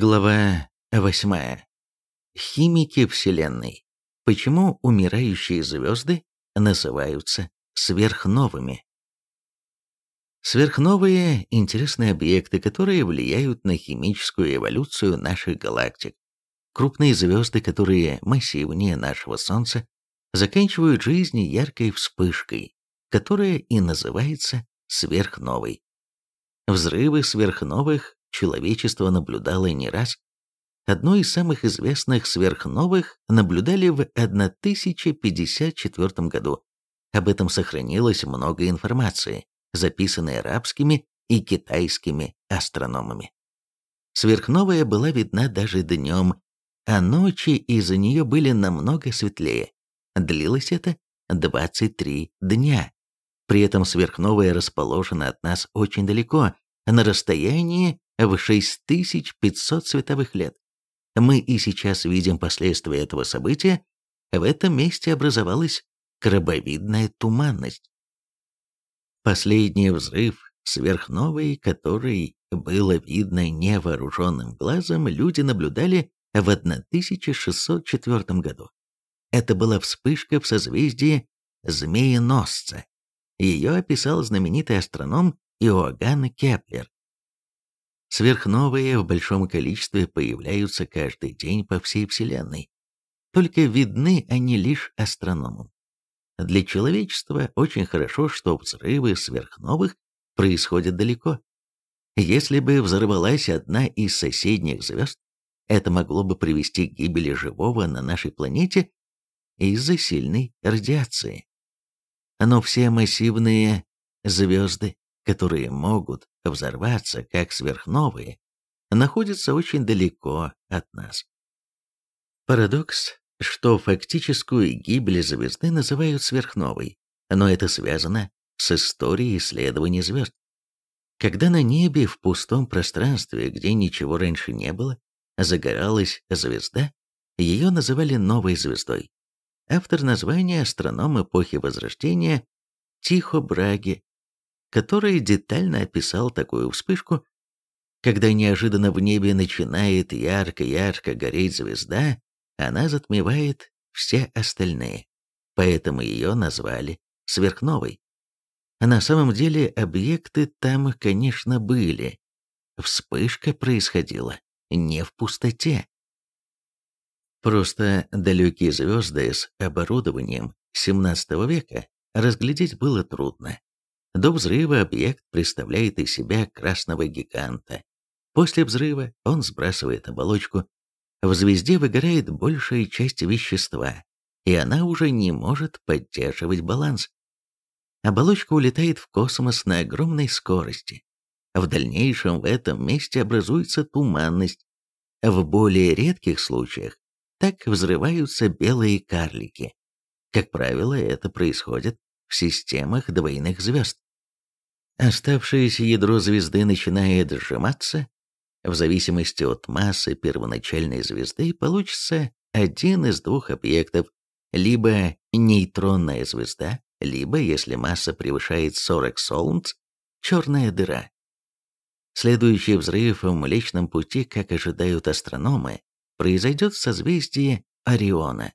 Глава 8. Химики Вселенной. Почему умирающие звезды называются сверхновыми? Сверхновые – интересные объекты, которые влияют на химическую эволюцию наших галактик. Крупные звезды, которые массивнее нашего Солнца, заканчивают жизнь яркой вспышкой, которая и называется сверхновой. Взрывы сверхновых человечество наблюдало не раз. Одну из самых известных сверхновых наблюдали в 1054 году. Об этом сохранилось много информации, записанной арабскими и китайскими астрономами. Сверхновая была видна даже днем, а ночи из-за нее были намного светлее. Длилось это 23 дня. При этом сверхновая расположена от нас очень далеко, на расстоянии в 6500 световых лет. Мы и сейчас видим последствия этого события. В этом месте образовалась крабовидная туманность. Последний взрыв сверхновой, который было видно невооруженным глазом, люди наблюдали в 1604 году. Это была вспышка в созвездии Змееносца. Ее описал знаменитый астроном Иоганн Кеплер. Сверхновые в большом количестве появляются каждый день по всей Вселенной. Только видны они лишь астрономам. Для человечества очень хорошо, что взрывы сверхновых происходят далеко. Если бы взорвалась одна из соседних звезд, это могло бы привести к гибели живого на нашей планете из-за сильной радиации. Но все массивные звезды которые могут взорваться как сверхновые, находятся очень далеко от нас. Парадокс, что фактическую гибель звезды называют сверхновой, но это связано с историей исследований звезд. Когда на небе в пустом пространстве, где ничего раньше не было, загоралась звезда, ее называли новой звездой. Автор названия астроном эпохи Возрождения Тихо Браги который детально описал такую вспышку, когда неожиданно в небе начинает ярко-ярко гореть звезда, она затмевает все остальные, поэтому ее назвали сверхновой. На самом деле объекты там, конечно, были. Вспышка происходила не в пустоте. Просто далекие звезды с оборудованием XVII века разглядеть было трудно. До взрыва объект представляет из себя красного гиганта. После взрыва он сбрасывает оболочку. В звезде выгорает большая часть вещества, и она уже не может поддерживать баланс. Оболочка улетает в космос на огромной скорости. В дальнейшем в этом месте образуется туманность. В более редких случаях так взрываются белые карлики. Как правило, это происходит в системах двойных звезд. Оставшееся ядро звезды начинает сжиматься. В зависимости от массы первоначальной звезды получится один из двух объектов, либо нейтронная звезда, либо, если масса превышает 40 солнц, черная дыра. Следующий взрыв в Млечном Пути, как ожидают астрономы, произойдет в созвездии Ориона.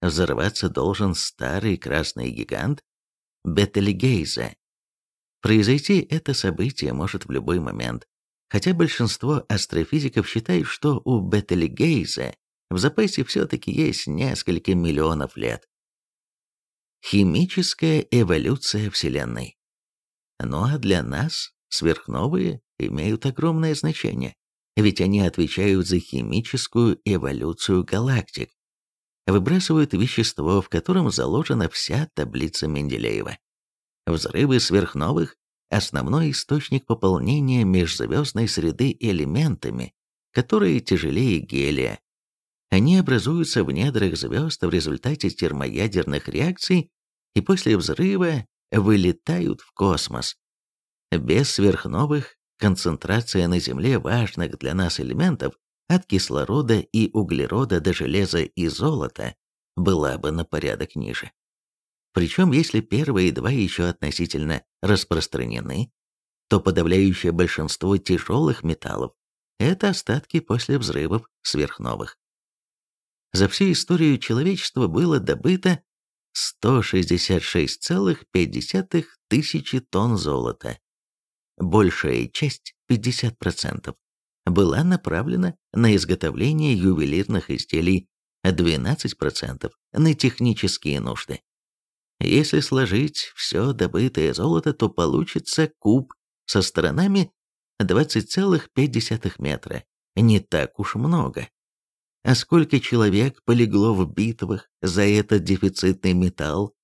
Взорваться должен старый красный гигант, Бетельгейза. Произойти это событие может в любой момент, хотя большинство астрофизиков считают, что у Бетельгейза в запасе все-таки есть несколько миллионов лет. Химическая эволюция Вселенной. Ну а для нас сверхновые имеют огромное значение, ведь они отвечают за химическую эволюцию галактик выбрасывают вещество, в котором заложена вся таблица Менделеева. Взрывы сверхновых – основной источник пополнения межзвездной среды элементами, которые тяжелее гелия. Они образуются в недрах звезд в результате термоядерных реакций и после взрыва вылетают в космос. Без сверхновых концентрация на Земле важных для нас элементов от кислорода и углерода до железа и золота была бы на порядок ниже. Причем, если первые два еще относительно распространены, то подавляющее большинство тяжелых металлов Это остатки после взрывов сверхновых. За всю историю человечества было добыто 166,5 тысячи тонн золота. Большая часть, 50%, была направлена на изготовление ювелирных изделий, а 12% на технические нужды. Если сложить все добытое золото, то получится куб со сторонами 20,5 метра. Не так уж много. А сколько человек полегло в битвах за этот дефицитный металл?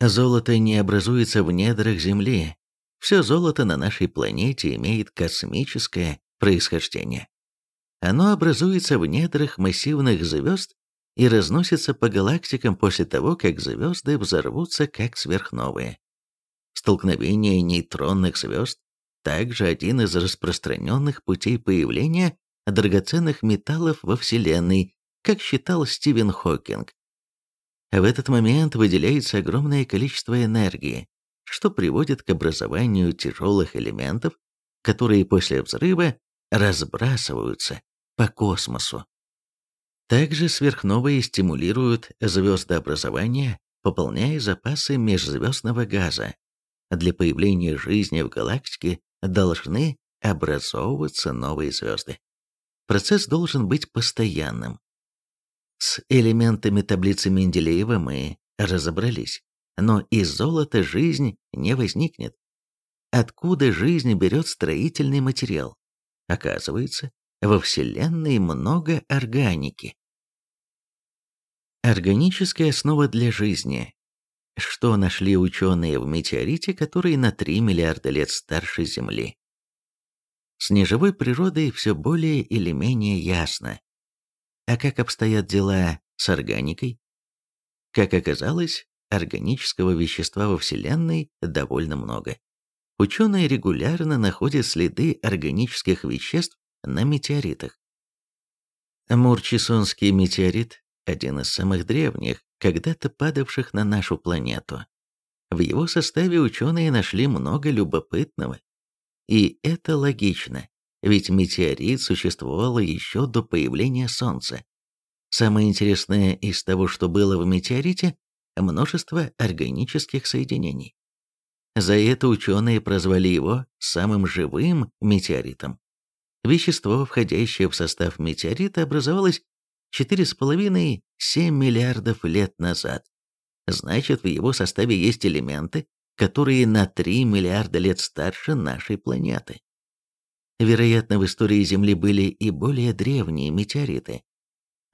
Золото не образуется в недрах Земли. Все золото на нашей планете имеет космическое происхождение. Оно образуется в недрах массивных звезд и разносится по галактикам после того, как звезды взорвутся как сверхновые. Столкновение нейтронных звезд также один из распространенных путей появления драгоценных металлов во Вселенной, как считал Стивен Хокинг. В этот момент выделяется огромное количество энергии, что приводит к образованию тяжелых элементов, которые после взрыва разбрасываются по космосу. Также сверхновые стимулируют звездообразование, пополняя запасы межзвездного газа. Для появления жизни в галактике должны образовываться новые звезды. Процесс должен быть постоянным. С элементами таблицы Менделеева мы разобрались, но из золота жизнь не возникнет. Откуда жизнь берет строительный материал? Оказывается, во Вселенной много органики. Органическая основа для жизни. Что нашли ученые в метеорите, который на 3 миллиарда лет старше Земли? С неживой природой все более или менее ясно. А как обстоят дела с органикой? Как оказалось, органического вещества во Вселенной довольно много. Ученые регулярно находят следы органических веществ на метеоритах. Мурчисонский метеорит – один из самых древних, когда-то падавших на нашу планету. В его составе ученые нашли много любопытного и это логично, ведь метеорит существовал еще до появления Солнца. Самое интересное из того, что было в метеорите, множество органических соединений. За это ученые прозвали его самым живым метеоритом. Вещество, входящее в состав метеорита, образовалось 4,5-7 миллиардов лет назад. Значит, в его составе есть элементы, которые на 3 миллиарда лет старше нашей планеты. Вероятно, в истории Земли были и более древние метеориты,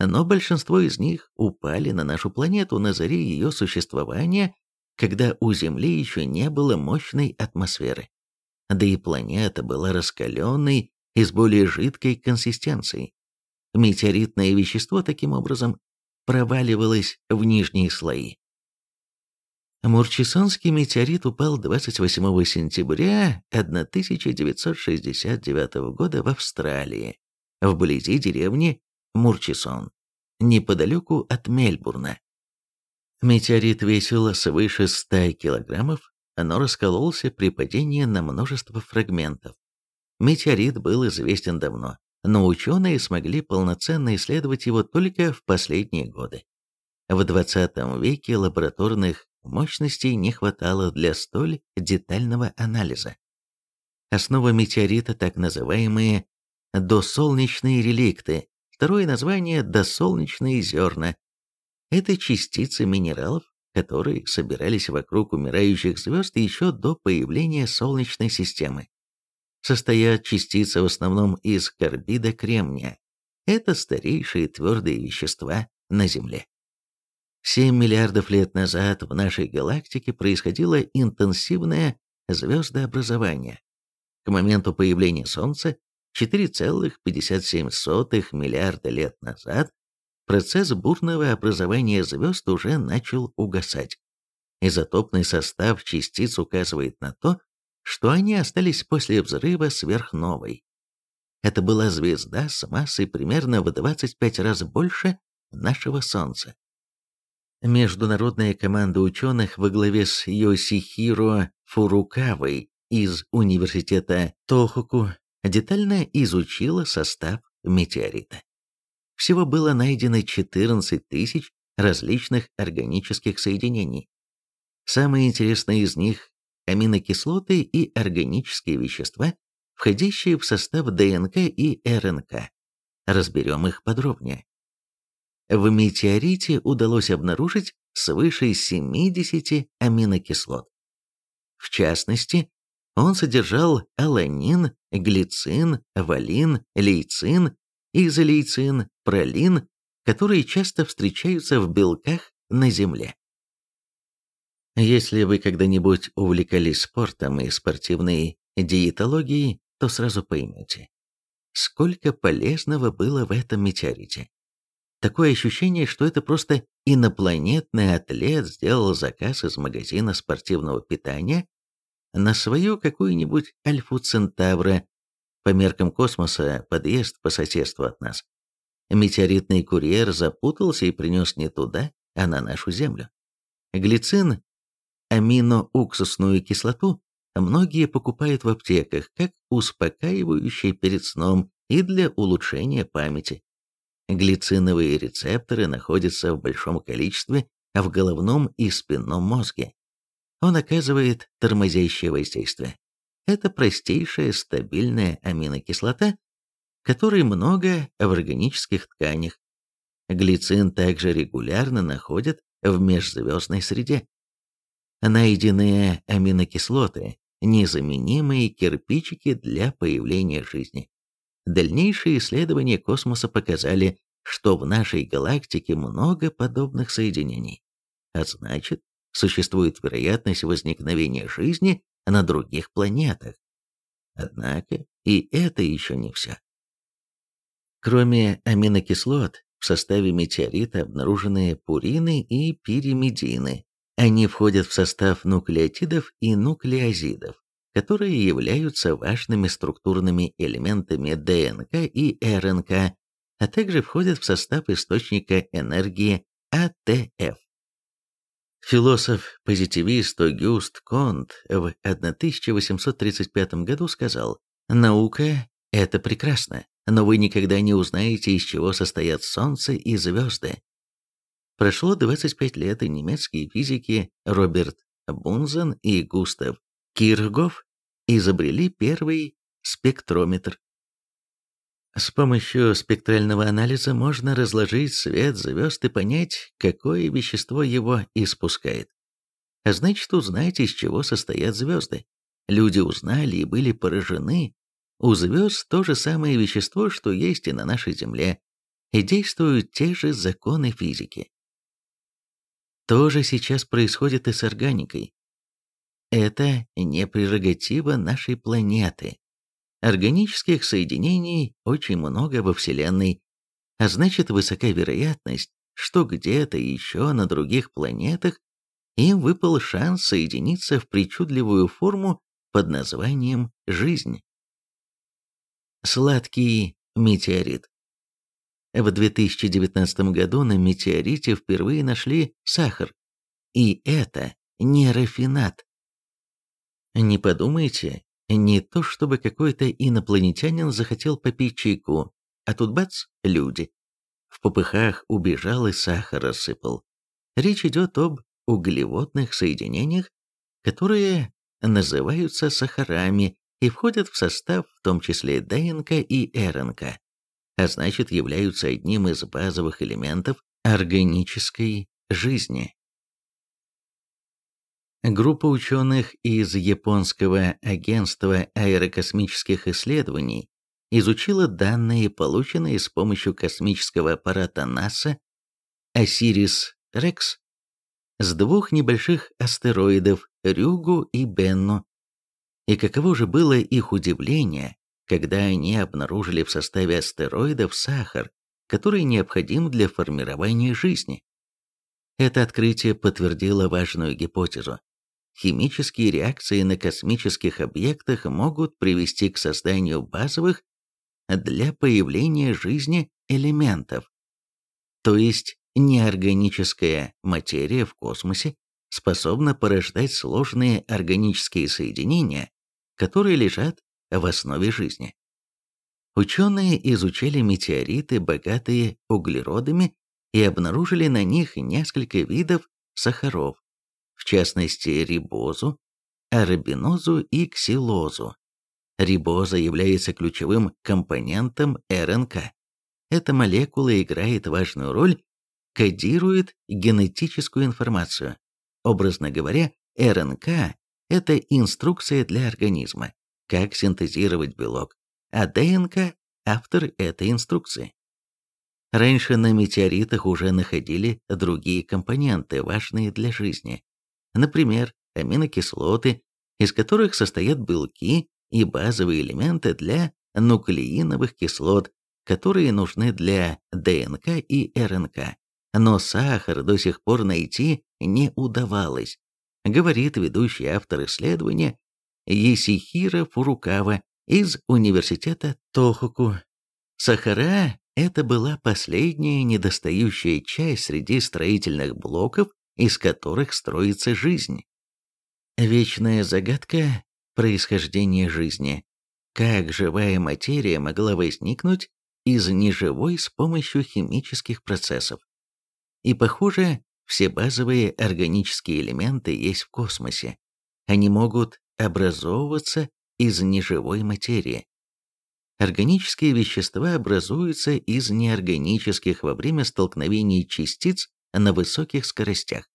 но большинство из них упали на нашу планету на заре ее существования, когда у Земли еще не было мощной атмосферы. Да и планета была раскаленной и с более жидкой консистенцией. Метеоритное вещество таким образом проваливалось в нижние слои. Мурчисонский метеорит упал 28 сентября 1969 года в Австралии, вблизи деревни Мурчисон, неподалеку от Мельбурна. Метеорит весил свыше 100 килограммов, но раскололся при падении на множество фрагментов. Метеорит был известен давно, но ученые смогли полноценно исследовать его только в последние годы. В 20 веке лабораторных Мощностей не хватало для столь детального анализа. Основа метеорита – так называемые досолнечные реликты, второе название – досолнечные зерна. Это частицы минералов, которые собирались вокруг умирающих звезд еще до появления Солнечной системы. Состоят частицы в основном из карбида кремния. Это старейшие твердые вещества на Земле. 7 миллиардов лет назад в нашей галактике происходило интенсивное звездообразование. К моменту появления Солнца 4,57 миллиарда лет назад процесс бурного образования звезд уже начал угасать. Изотопный состав частиц указывает на то, что они остались после взрыва сверхновой. Это была звезда с массой примерно в 25 раз больше нашего Солнца. Международная команда ученых во главе с Йосихиро Фурукавой из университета Тохоку детально изучила состав метеорита. Всего было найдено 14 тысяч различных органических соединений. Самые интересные из них – аминокислоты и органические вещества, входящие в состав ДНК и РНК. Разберем их подробнее. В метеорите удалось обнаружить свыше 70 аминокислот. В частности, он содержал аланин, глицин, валин, лейцин, изолейцин, пролин, которые часто встречаются в белках на Земле. Если вы когда-нибудь увлекались спортом и спортивной диетологией, то сразу поймете, сколько полезного было в этом метеорите. Такое ощущение, что это просто инопланетный атлет сделал заказ из магазина спортивного питания на свою какую-нибудь Альфу Центавра, по меркам космоса подъезд по соседству от нас. Метеоритный курьер запутался и принес не туда, а на нашу Землю. Глицин, аминоуксусную кислоту, многие покупают в аптеках как успокаивающее перед сном и для улучшения памяти. Глициновые рецепторы находятся в большом количестве в головном и спинном мозге. Он оказывает тормозящее воздействие. Это простейшая стабильная аминокислота, которой много в органических тканях. Глицин также регулярно находят в межзвездной среде. Найденные аминокислоты – незаменимые кирпичики для появления жизни. Дальнейшие исследования космоса показали, что в нашей галактике много подобных соединений. А значит, существует вероятность возникновения жизни на других планетах. Однако и это еще не все. Кроме аминокислот, в составе метеорита обнаружены пурины и пиримидины. Они входят в состав нуклеотидов и нуклеозидов, которые являются важными структурными элементами ДНК и РНК, а также входят в состав источника энергии АТФ. Философ-позитивист Огюст Конт в 1835 году сказал, «Наука – это прекрасно, но вы никогда не узнаете, из чего состоят Солнце и звезды». Прошло 25 лет, и немецкие физики Роберт Бунзен и Густав Киргоф изобрели первый спектрометр. С помощью спектрального анализа можно разложить свет звезд и понять, какое вещество его испускает. А значит, узнать, из чего состоят звезды. Люди узнали и были поражены. У звезд то же самое вещество, что есть и на нашей Земле, и действуют те же законы физики. То же сейчас происходит и с органикой. Это не прерогатива нашей планеты, Органических соединений очень много во Вселенной, а значит высока вероятность, что где-то еще на других планетах им выпал шанс соединиться в причудливую форму под названием «жизнь». Сладкий метеорит В 2019 году на метеорите впервые нашли сахар, и это не рафинат. Не подумайте, не то чтобы какой-то инопланетянин захотел попить чайку, а тут бац, люди. В попыхах убежал и сахар рассыпал. Речь идет об углеводных соединениях, которые называются сахарами и входят в состав в том числе ДНК и РНК, а значит являются одним из базовых элементов органической жизни. Группа ученых из Японского агентства аэрокосмических исследований изучила данные, полученные с помощью космического аппарата НАСА Осирис-Рекс с двух небольших астероидов Рюгу и Бенну. И каково же было их удивление, когда они обнаружили в составе астероидов сахар, который необходим для формирования жизни. Это открытие подтвердило важную гипотезу химические реакции на космических объектах могут привести к созданию базовых для появления жизни элементов. То есть неорганическая материя в космосе способна порождать сложные органические соединения, которые лежат в основе жизни. Ученые изучали метеориты, богатые углеродами, и обнаружили на них несколько видов сахаров, в частности рибозу, арабинозу и ксилозу. Рибоза является ключевым компонентом РНК. Эта молекула играет важную роль, кодирует генетическую информацию. Образно говоря, РНК – это инструкция для организма, как синтезировать белок, а ДНК – автор этой инструкции. Раньше на метеоритах уже находили другие компоненты, важные для жизни. Например, аминокислоты, из которых состоят белки и базовые элементы для нуклеиновых кислот, которые нужны для ДНК и РНК. Но сахар до сих пор найти не удавалось, говорит ведущий автор исследования Есихира Фурукава из университета Тохоку. Сахара – это была последняя недостающая часть среди строительных блоков, из которых строится жизнь. Вечная загадка происхождения жизни. Как живая материя могла возникнуть из неживой с помощью химических процессов? И похоже, все базовые органические элементы есть в космосе. Они могут образовываться из неживой материи. Органические вещества образуются из неорганических во время столкновений частиц на высоких скоростях.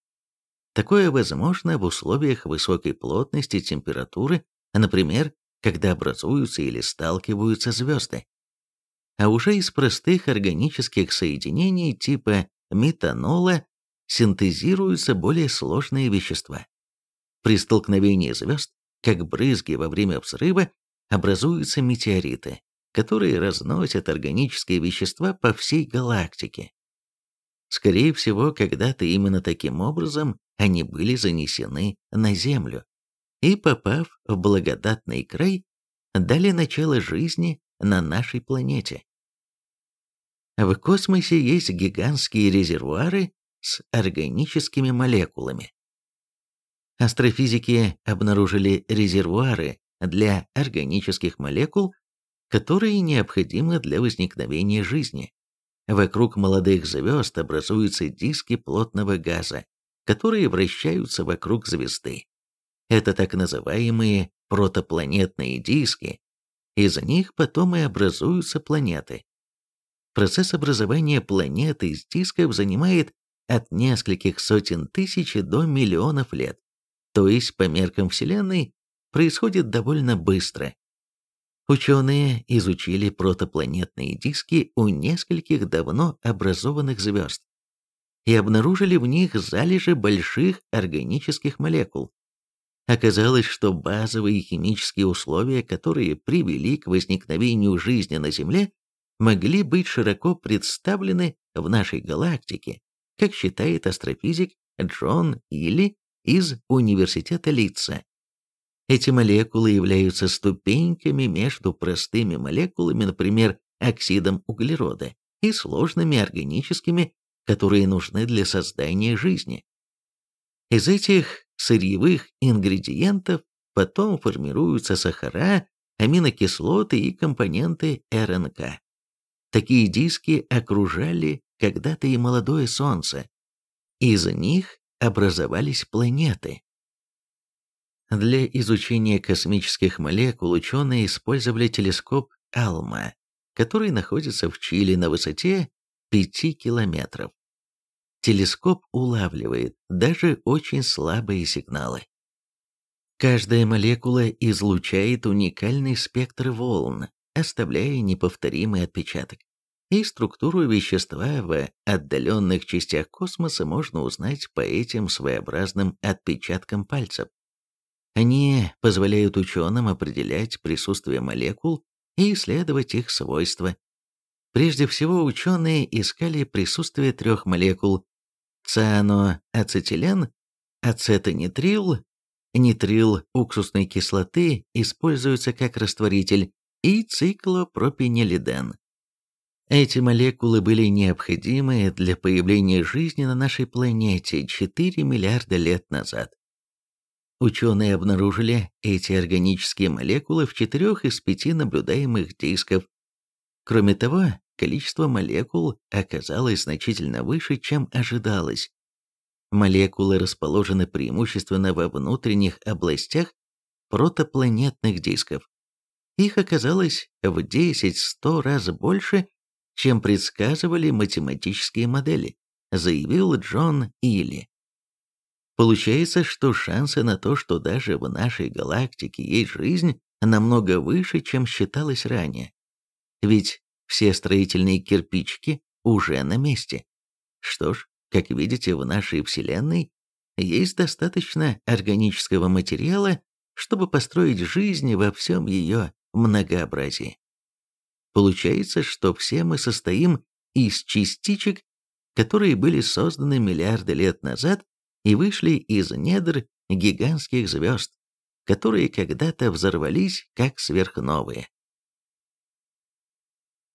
Такое возможно в условиях высокой плотности температуры, например, когда образуются или сталкиваются звезды. А уже из простых органических соединений типа метанола синтезируются более сложные вещества. При столкновении звезд, как брызги во время взрыва, образуются метеориты, которые разносят органические вещества по всей галактике. Скорее всего, когда-то именно таким образом они были занесены на Землю и, попав в благодатный край, дали начало жизни на нашей планете. В космосе есть гигантские резервуары с органическими молекулами. Астрофизики обнаружили резервуары для органических молекул, которые необходимы для возникновения жизни. Вокруг молодых звезд образуются диски плотного газа, которые вращаются вокруг звезды. Это так называемые протопланетные диски. Из них потом и образуются планеты. Процесс образования планеты из дисков занимает от нескольких сотен тысяч до миллионов лет. То есть по меркам Вселенной происходит довольно быстро. Ученые изучили протопланетные диски у нескольких давно образованных звезд и обнаружили в них залежи больших органических молекул. Оказалось, что базовые химические условия, которые привели к возникновению жизни на Земле, могли быть широко представлены в нашей галактике, как считает астрофизик Джон Илли из Университета Литца. Эти молекулы являются ступеньками между простыми молекулами, например, оксидом углерода, и сложными органическими которые нужны для создания жизни. Из этих сырьевых ингредиентов потом формируются сахара, аминокислоты и компоненты РНК. Такие диски окружали когда-то и молодое Солнце. Из них образовались планеты. Для изучения космических молекул ученые использовали телескоп Алма, который находится в Чили на высоте 5 километров телескоп улавливает даже очень слабые сигналы. Каждая молекула излучает уникальный спектр волн, оставляя неповторимый отпечаток. И структуру вещества в отдаленных частях космоса можно узнать по этим своеобразным отпечаткам пальцев. Они позволяют ученым определять присутствие молекул и исследовать их свойства. Прежде всего, ученые искали присутствие трех молекул цианоацетилен, ацетонитрил, нитрил уксусной кислоты используются как растворитель и циклопропенилиден. Эти молекулы были необходимы для появления жизни на нашей планете 4 миллиарда лет назад. Ученые обнаружили эти органические молекулы в четырех из пяти наблюдаемых дисков, Кроме того, количество молекул оказалось значительно выше, чем ожидалось. Молекулы расположены преимущественно во внутренних областях протопланетных дисков. Их оказалось в 10-100 раз больше, чем предсказывали математические модели, заявил Джон Илли. Получается, что шансы на то, что даже в нашей галактике есть жизнь, намного выше, чем считалось ранее. Ведь все строительные кирпичики уже на месте. Что ж, как видите, в нашей Вселенной есть достаточно органического материала, чтобы построить жизнь во всем ее многообразии. Получается, что все мы состоим из частичек, которые были созданы миллиарды лет назад и вышли из недр гигантских звезд, которые когда-то взорвались как сверхновые.